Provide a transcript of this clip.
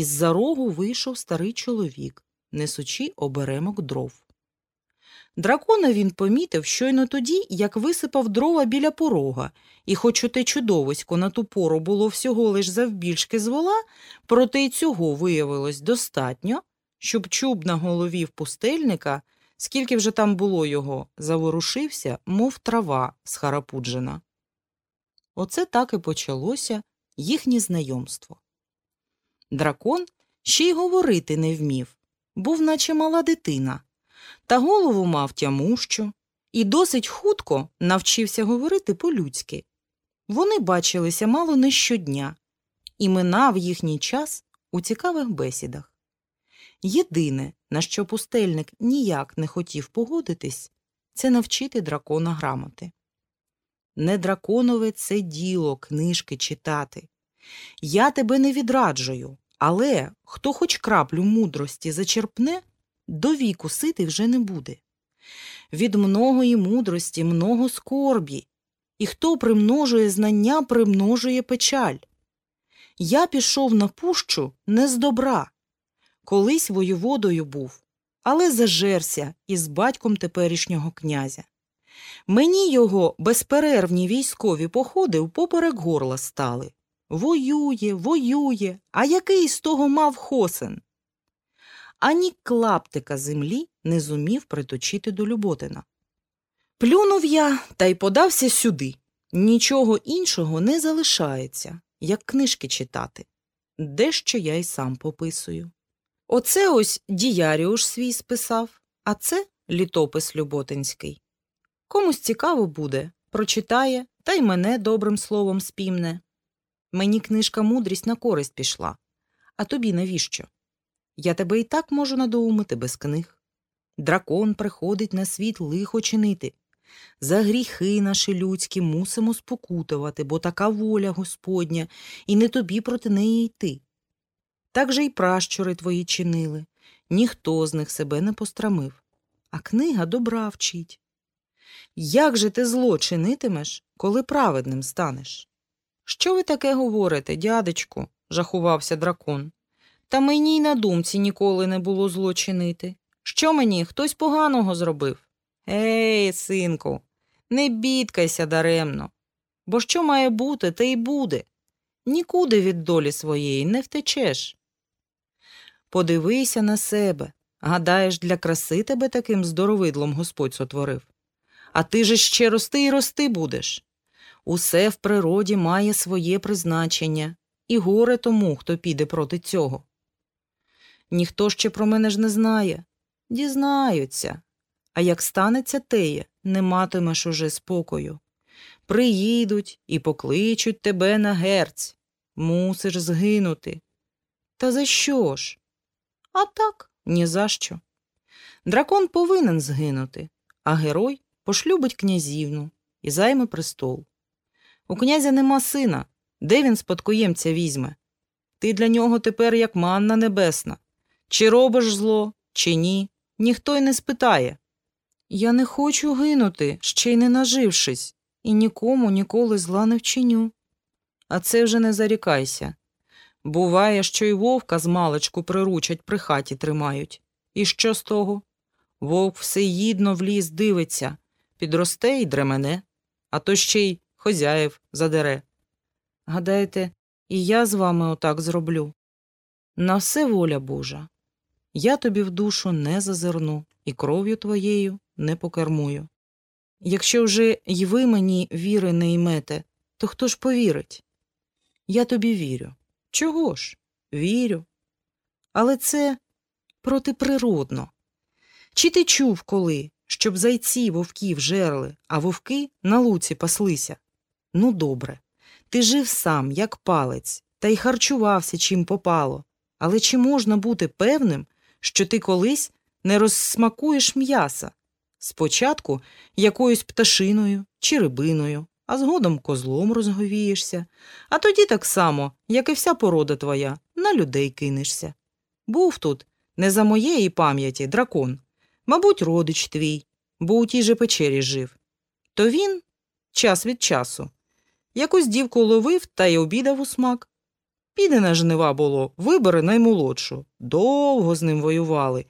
із за рогу вийшов старий чоловік, несучи оберемок дров. Дракона він помітив щойно тоді, як висипав дрова біля порога, і хоч оте чудовисько на ту пору було всього лиш завбільшки з вола, проте й цього виявилось достатньо, щоб чуб на голові в пустельника, скільки вже там було його, заворушився, мов трава схарапуджена. Оце так і почалося їхнє знайомство. Дракон ще й говорити не вмів, був наче мала дитина, та голову мав тямущу і досить хутко навчився говорити по-людськи. Вони бачилися мало не щодня, і минав їхній час у цікавих бесідах. Єдине, на що пустельник ніяк не хотів погодитись, це навчити дракона грамоти. Не драконове це діло книжки читати. Я тебе не відраджую, але хто хоч краплю мудрості зачерпне, до віку сити вже не буде. Від многої мудрості много скорбі, і хто примножує знання, примножує печаль. Я пішов на пущу не з добра. Колись воєводою був, але зажерся із батьком теперішнього князя. Мені його безперервні військові походи впоперек горла стали. Воює, воює, а який з того мав хосен? Ані клаптика землі не зумів приточити до Люботина. Плюнув я та й подався сюди. Нічого іншого не залишається, як книжки читати. Дещо я й сам пописую. Оце ось діяріуш свій списав, а це літопис Люботинський. Комусь цікаво буде, прочитає та й мене добрим словом спімне. Мені книжка мудрість на користь пішла, а тобі навіщо? Я тебе і так можу надоумити без книг. Дракон приходить на світ лихо чинити. За гріхи наші людські мусимо спокутувати, бо така воля Господня, і не тобі проти неї йти. Так же й пращури твої чинили, ніхто з них себе не пострамив, а книга добра вчить. Як же ти зло чинитимеш, коли праведним станеш? Що ви таке говорите, дядечку? жахувався дракон. Та мені й на думці ніколи не було зло чинити. Що мені хтось поганого зробив? Ей, синку, не бідкайся даремно. Бо що має бути, те й буде. Нікуди від долі своєї не втечеш. Подивися на себе. Гадаєш, для краси тебе таким здоровидлом Господь сотворив. А ти же ще рости і рости будеш. Усе в природі має своє призначення, і горе тому, хто піде проти цього. Ніхто ще про мене ж не знає. Дізнаються. А як станеться теє, не матимеш уже спокою. Приїдуть і покличуть тебе на герць. Мусиш згинути. Та за що ж? А так, ні за що. Дракон повинен згинути, а герой пошлюбить князівну і займе престол. У князя нема сина. Де він спадкоємця візьме? Ти для нього тепер як манна небесна. Чи робиш зло, чи ні, ніхто й не спитає. Я не хочу гинути, ще й не нажившись, і нікому ніколи зла не вчиню. А це вже не зарікайся. Буває, що й вовка з маличку приручать, при хаті тримають. І що з того? Вовк всеїдно в ліс дивиться, підросте й дремене, а то ще й хозяїв задере. Гадаєте, і я з вами отак зроблю? На все воля Божа. Я тобі в душу не зазирну і кров'ю твоєю не покермую. Якщо вже й ви мені віри не ймете, то хто ж повірить? Я тобі вірю. Чого ж? Вірю. Але це протиприродно. Чи ти чув коли, щоб зайці вовків жерли, а вовки на луці паслися? Ну, добре. Ти жив сам, як палець, та й харчувався чим попало. Але чи можна бути певним, що ти колись не розсмакуєш м'яса? Спочатку якоюсь пташиною чи рибиною, а згодом козлом розговієшся, а тоді так само, як і вся порода твоя, на людей кинешся. Був тут, не за моєї пам'яті, дракон, мабуть, родич твій, бо у тій же печері жив. То він час від часу якусь дівку ловив та й обідав у смак. Піде на жнива було, вибере наймолодшу. Довго з ним воювали.